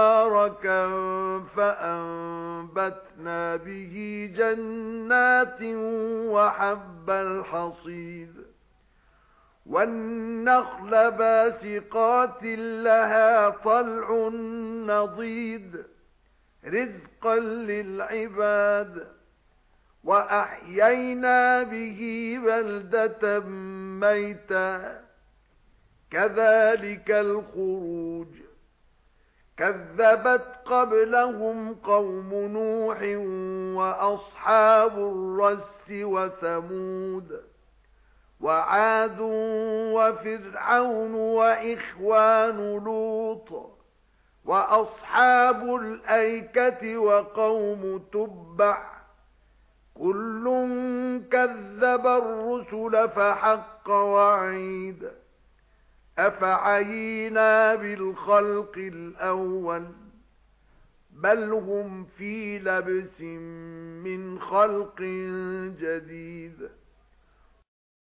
مُبَارَكًا فَأَنبَتْنَا بِهِ جَنَّاتٍ وَحَبَّ الْحَصِيدِ وَالنَّخْلَ بَاسِقَاتٍ لَهَا طَلْعٌ نَضِيدٌ رِزْقًا لِلْعِبَادِ وَأَحْيَيْنَا بِهِ بَلْدَةً مَيْتًا كَذَلِكَ الْخُرُوجُ كَذَّبَتْ قَبْلَهُمْ قَوْمُ نُوحٍ وَأَصْحَابُ الرَّسِّ وَثَمُودَ وَعَادٌ وَفِرْعَوْنُ وَإِخْوَانُ لُوطٍ وَأَصْحَابُ الْأَيْكَةِ وَقَوْمُ تُبَّعٍ كُلٌّ كَذَّبَ الرُّسُلَ فَحَقَّ وَعِيدِ أَفَعَيِينَا بِالْخَلْقِ الْأَوَّلِ بَلْ هُمْ فِي لَبْسٍ مِنْ خَلْقٍ جَدِيدٍ